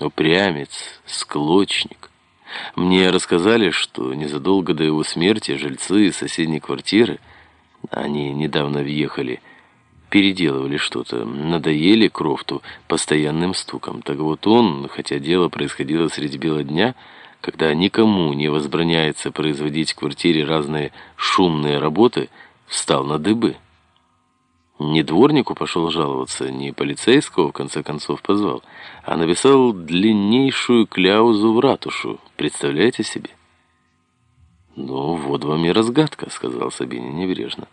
Упрямец, склочник. Мне рассказали, что незадолго до его смерти жильцы соседней квартиры, они недавно въехали, переделывали что-то, надоели Крофту постоянным стуком. Так вот он, хотя дело происходило среди бела дня, когда никому не возбраняется производить в квартире разные шумные работы, встал на дыбы. Не дворнику пошел жаловаться, не полицейского, в конце концов, позвал, а написал длиннейшую кляузу в ратушу. Представляете себе? «Ну, вот вам и разгадка», — сказал Сабинин небрежно.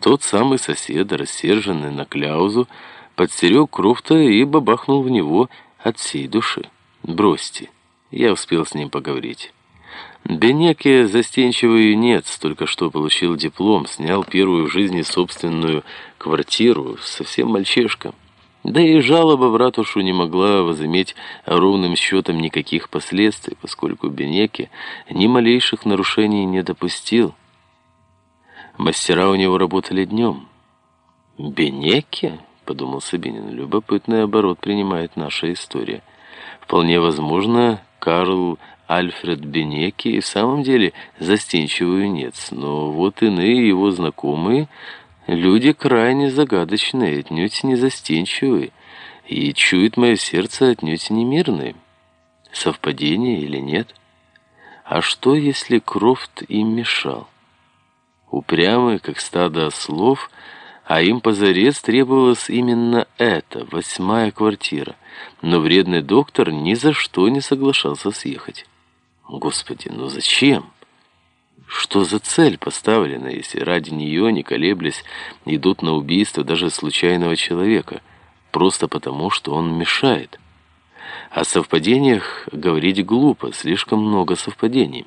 Тот самый сосед, рассерженный на кляузу, подстерег Крофта и бабахнул в него от всей души. «Бросьте». Я успел с ним поговорить. Бенеке застенчивый юнец, только что получил диплом, снял первую в жизни собственную квартиру, совсем мальчишка. Да и жалоба в ратушу не могла возыметь ровным счетом никаких последствий, поскольку Бенеке ни малейших нарушений не допустил. Мастера у него работали днем. «Бенеке?» — подумал Сабинин. «Любопытный оборот принимает наша история. Вполне возможно, Карл Альфред Бенеки в самом деле застенчивый юнец, но вот иные его знакомые люди крайне загадочные, отнюдь не застенчивые, и чует мое сердце отнюдь не мирные. Совпадение или нет? А что, если Крофт им мешал? Упрямый, как стадо ослов, а им позарез требовалось именно это, восьмая квартира. Но вредный доктор ни за что не соглашался съехать. Господи, ну зачем? Что за цель поставлена, если ради нее, не колеблясь, идут на убийство даже случайного человека, просто потому, что он мешает? О совпадениях говорить глупо, слишком много совпадений.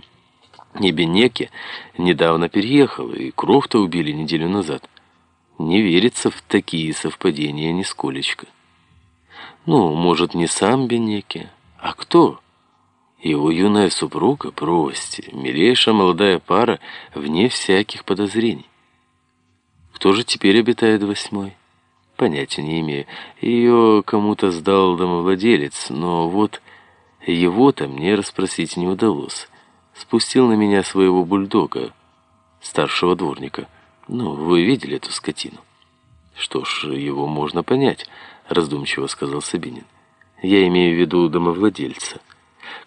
Небенеке недавно переехал, и Крофта убили неделю назад. Не верится в такие совпадения нисколечко. Ну, может, не сам Бенеке, а кто? Его юная супруга, бросьте, милейшая молодая пара, вне всяких подозрений. Кто же теперь обитает восьмой? Понятия не имею. Ее кому-то сдал домовладелец, но вот его-то мне расспросить не удалось. Спустил на меня своего бульдога, старшего дворника. «Ну, вы видели эту скотину?» «Что ж, его можно понять», — раздумчиво сказал Сабинин. «Я имею в виду домовладельца.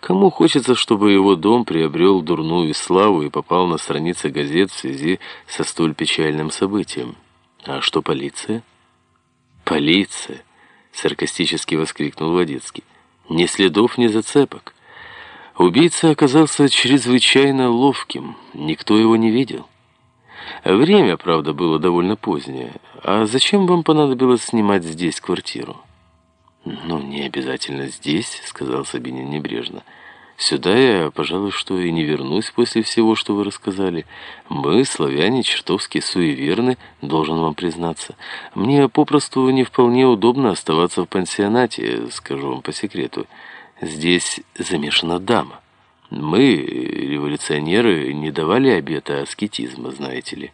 Кому хочется, чтобы его дом приобрел дурную славу и попал на страницы газет в связи со столь печальным событием? А что полиция?» «Полиция!» — саркастически воскликнул Водецкий. «Ни следов, ни зацепок. Убийца оказался чрезвычайно ловким. Никто его не видел». Время, правда, было довольно позднее. А зачем вам понадобилось снимать здесь квартиру? Ну, не обязательно здесь, сказал Сабинин небрежно. Сюда я, пожалуй, что и не вернусь после всего, что вы рассказали. Мы, славяне, чертовски суеверны, должен вам признаться. Мне попросту не вполне удобно оставаться в пансионате, скажу вам по секрету. Здесь замешана дама. Мы, революционеры, не давали обета аскетизма, знаете ли.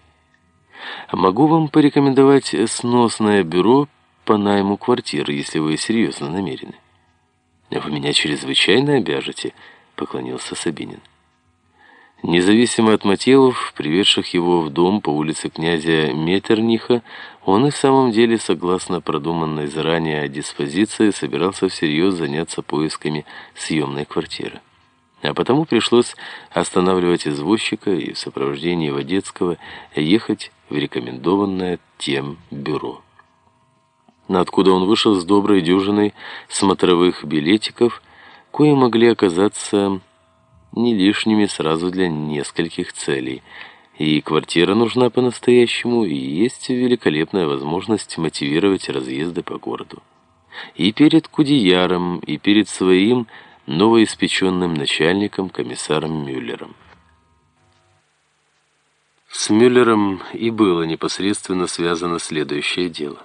Могу вам порекомендовать сносное бюро по найму квартиры, если вы серьезно намерены. Вы меня чрезвычайно обяжете, поклонился Сабинин. Независимо от мотивов, приведших его в дом по улице князя Метерниха, он и в самом деле, согласно продуманной заранее диспозиции, собирался всерьез заняться поисками съемной квартиры а потому пришлось останавливать извозчика и в сопровождении Водецкого ехать в рекомендованное тем бюро. Откуда он вышел с доброй дюжиной смотровых билетиков, кои могли оказаться не лишними сразу для нескольких целей. И квартира нужна по-настоящему, и есть великолепная возможность мотивировать разъезды по городу. И перед Кудеяром, и перед своим новоиспеченным начальником комиссаром Мюллером. С Мюллером и было непосредственно связано следующее дело.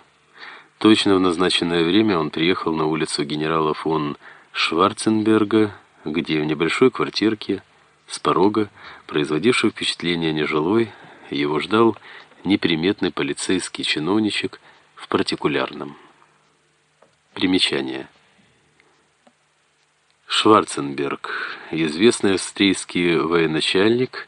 Точно в назначенное время он приехал на улицу генерала фон Шварценберга, где в небольшой квартирке с порога, производившей впечатление нежилой, его ждал неприметный полицейский чиновничек в партикулярном. Примечание – Шварценберг, известный австрийский военачальник,